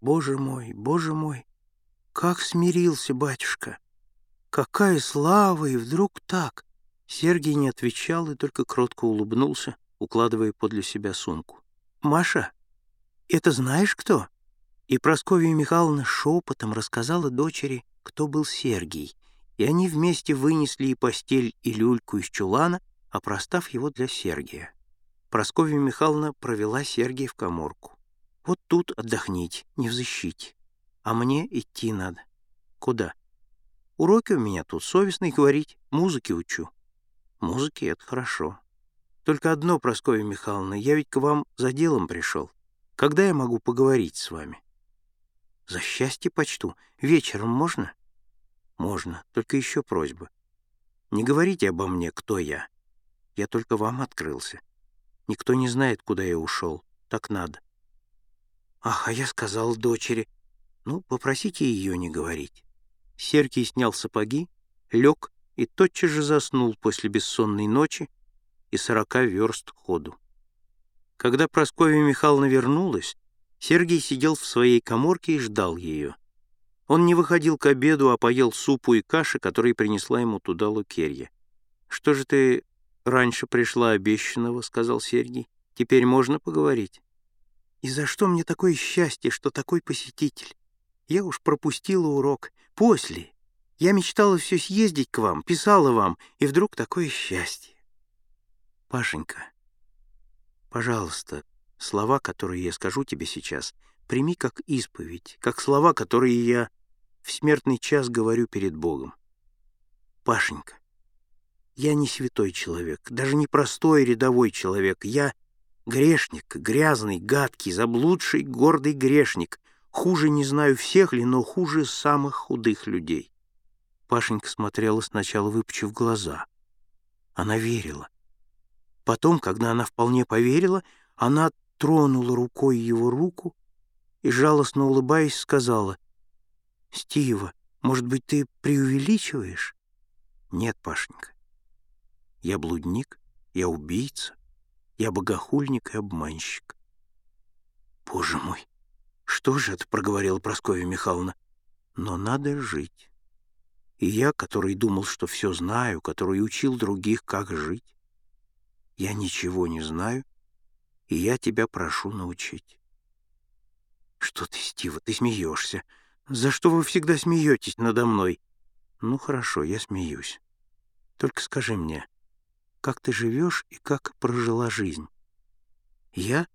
Боже мой, боже мой, как смирился батюшка! Какая слава, и вдруг так! Сергий не отвечал и только кротко улыбнулся, укладывая подле себя сумку. «Маша, это знаешь кто?» И Прасковья Михайловна шепотом рассказала дочери, кто был Сергий, и они вместе вынесли и постель, и люльку из чулана, опростав его для Сергия. Прасковья Михайловна провела Сергия в коморку. «Вот тут отдохните, не в. А мне идти надо. Куда? Уроки у меня тут, совестно говорить, музыки учу. Музыки — это хорошо. Только одно, Прасковья Михайловна, я ведь к вам за делом пришел. Когда я могу поговорить с вами? За счастье почту. Вечером можно? Можно, только еще просьба. Не говорите обо мне, кто я. Я только вам открылся. Никто не знает, куда я ушел. Так надо. Ах, а я сказал дочери. Ну, попросите ее не говорить. Сергий снял сапоги, лег и тотчас же заснул после бессонной ночи и сорока верст ходу. Когда Прасковья Михайловна вернулась, Сергий сидел в своей коморке и ждал ее. Он не выходил к обеду, а поел супу и каши, которые принесла ему туда Лукерья. «Что же ты раньше пришла обещанного?» — сказал Сергий. «Теперь можно поговорить?» «И за что мне такое счастье, что такой посетитель? Я уж пропустила урок. После. Я мечтала все съездить к вам, писала вам, и вдруг такое счастье. Пашенька, пожалуйста, слова, которые я скажу тебе сейчас, прими как исповедь, как слова, которые я в смертный час говорю перед Богом. Пашенька, я не святой человек, даже не простой рядовой человек. Я грешник, грязный, гадкий, заблудший, гордый грешник. Хуже не знаю всех ли, но хуже самых худых людей. Пашенька смотрела сначала, выпучив глаза. Она верила. Потом, когда она вполне поверила, она тронула рукой его руку и, жалостно улыбаясь, сказала, «Стива, может быть, ты преувеличиваешь?» «Нет, Пашенька. Я блудник, я убийца, я богохульник и обманщик». «Боже мой, что же это?» — проговорила Прасковья Михайловна. «Но надо жить». И я, который думал, что все знаю, который учил других, как жить, я ничего не знаю, и я тебя прошу научить. Что ты, Стива, ты смеешься? За что вы всегда смеетесь надо мной? Ну, хорошо, я смеюсь. Только скажи мне, как ты живешь и как прожила жизнь? Я?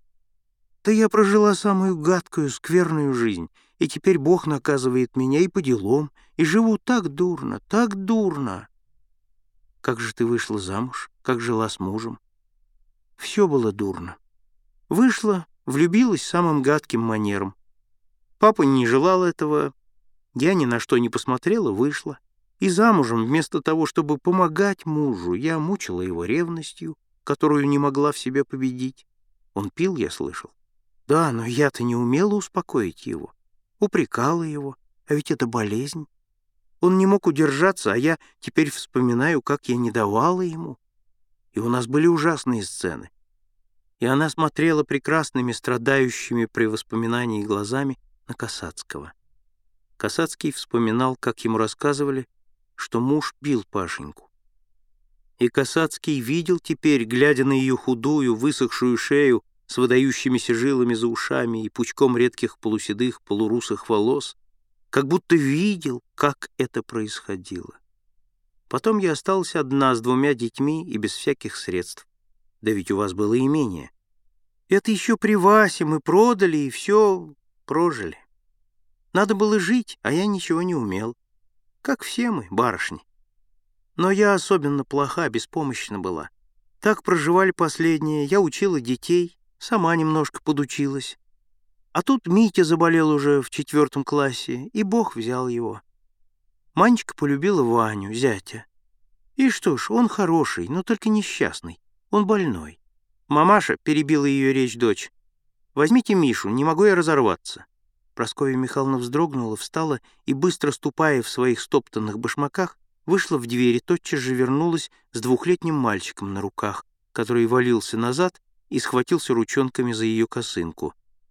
Да я прожила самую гадкую, скверную жизнь, и теперь Бог наказывает меня и по делам, и живу так дурно, так дурно. Как же ты вышла замуж? Как жила с мужем? Все было дурно. Вышла, влюбилась самым гадким манером. Папа не желал этого, я ни на что не посмотрела, вышла. И замужем, вместо того, чтобы помогать мужу, я мучила его ревностью, которую не могла в себе победить. Он пил, я слышал. Да, но я-то не умела успокоить его. Упрекала его, а ведь это болезнь. Он не мог удержаться, а я теперь вспоминаю, как я не давала ему. И у нас были ужасные сцены. И она смотрела прекрасными, страдающими при воспоминании глазами на Касацкого. Касацкий вспоминал, как ему рассказывали, что муж бил Пашеньку. И Касацкий видел теперь, глядя на ее худую, высохшую шею, с выдающимися жилами за ушами и пучком редких полуседых, полурусых волос, как будто видел, как это происходило. Потом я остался одна с двумя детьми и без всяких средств. Да ведь у вас было имение. Это еще при Васе мы продали и все прожили. Надо было жить, а я ничего не умел. Как все мы, барышни. Но я особенно плоха, беспомощна была. Так проживали последние, я учила детей, Сама немножко подучилась. А тут Митя заболел уже в четвертом классе, и Бог взял его. Манечка полюбила Ваню, зятя. И что ж, он хороший, но только несчастный. Он больной. Мамаша перебила ее речь дочь. «Возьмите Мишу, не могу я разорваться». Прасковья Михайловна вздрогнула, встала и, быстро ступая в своих стоптанных башмаках, вышла в дверь и тотчас же вернулась с двухлетним мальчиком на руках, который валился назад и схватился ручонками за ее косынку.